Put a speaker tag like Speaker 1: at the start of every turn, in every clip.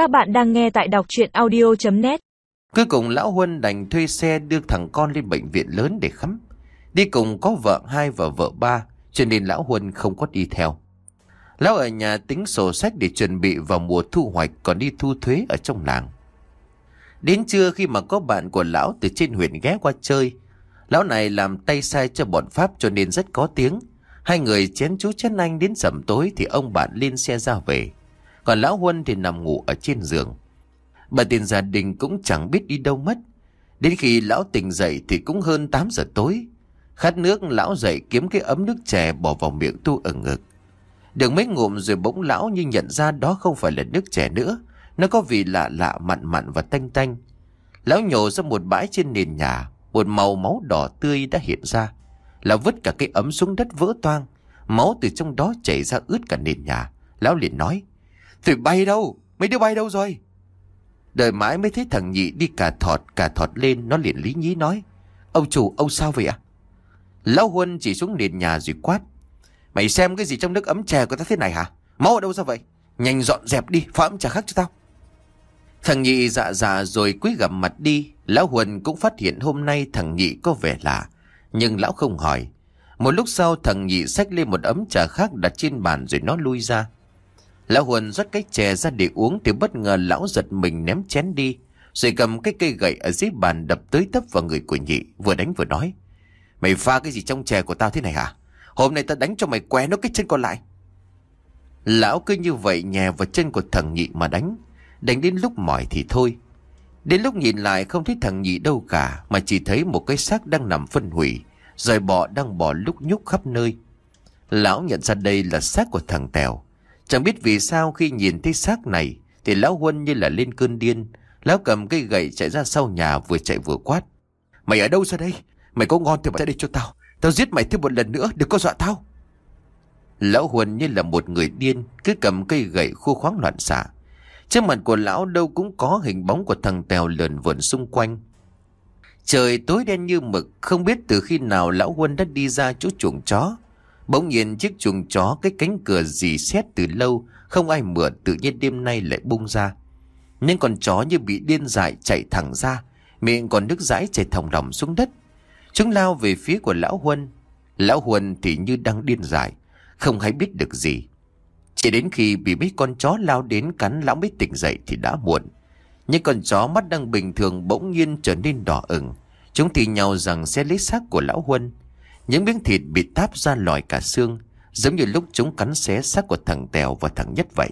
Speaker 1: Các bạn đang nghe tại đọc chuyện audio.net
Speaker 2: Cuối cùng lão Huân đành thuê xe đưa thằng con lên bệnh viện lớn để khám. Đi cùng có vợ hai và vợ ba, cho nên lão Huân không có đi theo. Lão ở nhà tính sổ sách để chuẩn bị vào mùa thu hoạch còn đi thu thuế ở trong làng. Đến trưa khi mà có bạn của lão từ trên huyện ghé qua chơi, lão này làm tay sai cho bọn Pháp cho nên rất có tiếng. Hai người chén chú chén anh đến sầm tối thì ông bạn lên xe ra về. Còn lão Huân thì nằm ngủ ở trên giường. Bà tiền gia đình cũng chẳng biết đi đâu mất. Đến khi lão tỉnh dậy thì cũng hơn 8 giờ tối. Khát nước lão dậy kiếm cái ấm nước chè bỏ vào miệng tu ở ngực. Được mấy ngụm rồi bỗng lão như nhận ra đó không phải là nước chè nữa. Nó có vị lạ lạ, mặn mặn và tanh tanh. Lão nhổ ra một bãi trên nền nhà. Một màu máu đỏ tươi đã hiện ra. Lão vứt cả cái ấm xuống đất vỡ toang. Máu từ trong đó chảy ra ướt cả nền nhà. Lão liền nói. Tụi bay đâu? Mấy đứa bay đâu rồi? Đợi mãi mới thấy thằng nhị đi cả thọt cả thọt lên, Nó liền lý nhí nói, Ông chủ, ông sao vậy ạ? Lão Huân chỉ xuống nền nhà rồi quát, Mày xem cái gì trong nước ấm chè của ta thế này hả? Máu ở đâu ra vậy? Nhanh dọn dẹp đi, pha ấm trà khác cho tao. Thằng nhị dạ dạ rồi quý gặp mặt đi. Lão Huân cũng phát hiện hôm nay thằng nhị có vẻ lạ, Nhưng lão không hỏi. Một lúc sau, thằng nhị xách lên một ấm trà khác đặt trên bàn rồi nó lui ra. Lão Huân rót cái chè ra để uống thì bất ngờ lão giật mình ném chén đi. Rồi cầm cái cây gậy ở dưới bàn đập tới tấp vào người của nhị, vừa đánh vừa nói. Mày pha cái gì trong chè của tao thế này hả? Hôm nay tao đánh cho mày què nó cái chân còn lại. Lão cứ như vậy nhè vào chân của thằng nhị mà đánh. Đánh đến lúc mỏi thì thôi. Đến lúc nhìn lại không thấy thằng nhị đâu cả mà chỉ thấy một cái xác đang nằm phân hủy. Rồi bọ đang bò lúc nhúc khắp nơi. Lão nhận ra đây là xác của thằng Tèo. Chẳng biết vì sao khi nhìn thấy xác này thì lão Huân như là lên cơn điên. Lão cầm cây gậy chạy ra sau nhà vừa chạy vừa quát. Mày ở đâu ra đây? Mày có ngon thì mày ra đây cho tao. Tao giết mày thêm một lần nữa, đừng có dọa tao. Lão Huân như là một người điên, cứ cầm cây gậy khu khoáng loạn xạ. Trên mặt của lão đâu cũng có hình bóng của thằng Tèo lờn vườn xung quanh. Trời tối đen như mực, không biết từ khi nào lão Huân đã đi ra chỗ chuồng chó. Bỗng nhiên chiếc chuồng chó cái cánh cửa dì xét từ lâu, không ai mượn tự nhiên đêm nay lại bung ra. Nhưng con chó như bị điên dại chạy thẳng ra, miệng còn nước dãi chảy thòng đồng xuống đất. Chúng lao về phía của lão Huân. Lão Huân thì như đang điên dại, không hay biết được gì. Chỉ đến khi bị mấy con chó lao đến cắn lão mới tỉnh dậy thì đã muộn. Nhưng con chó mắt đang bình thường bỗng nhiên trở nên đỏ ửng. Chúng thì nhau rằng sẽ lấy xác của lão Huân. Những miếng thịt bị táp ra lòi cả xương, giống như lúc chúng cắn xé xác của thằng Tèo và thằng Nhất vậy.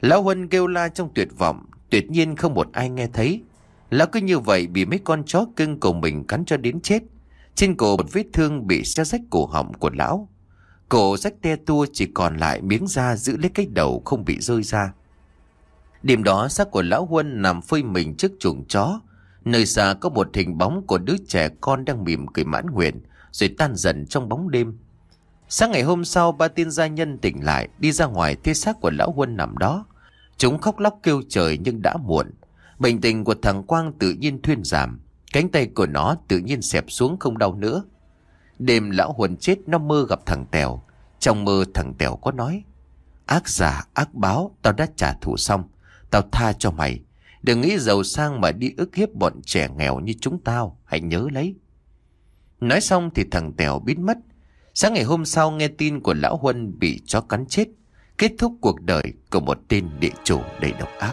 Speaker 2: Lão Huân kêu la trong tuyệt vọng, tuyệt nhiên không một ai nghe thấy. Lão cứ như vậy bị mấy con chó cưng của mình cắn cho đến chết. Trên cổ một vết thương bị xé rách cổ họng của lão. Cổ rách te tua chỉ còn lại miếng da giữ lấy cái đầu không bị rơi ra. Đêm đó xác của lão Huân nằm phơi mình trước chuồng chó. Nơi xa có một hình bóng của đứa trẻ con đang mỉm cười mãn nguyện rồi tan dần trong bóng đêm. Sáng ngày hôm sau ba tiên gia nhân tỉnh lại đi ra ngoài thấy xác của lão Huân nằm đó. Chúng khóc lóc kêu trời nhưng đã muộn. Bệnh tình của thằng Quang tự nhiên thuyên giảm. Cánh tay của nó tự nhiên xẹp xuống không đau nữa. Đêm lão Huân chết nó mơ gặp thằng Tèo. Trong mơ thằng Tèo có nói. Ác giả, ác báo, tao đã trả thù xong. Tao tha cho mày. Đừng nghĩ giàu sang mà đi ức hiếp bọn trẻ nghèo như chúng tao. Hãy nhớ lấy. Nói xong thì thằng Tèo biến mất. Sáng ngày hôm sau nghe tin của Lão Huân bị chó cắn chết. Kết thúc cuộc đời của một tên địa chủ đầy độc ác.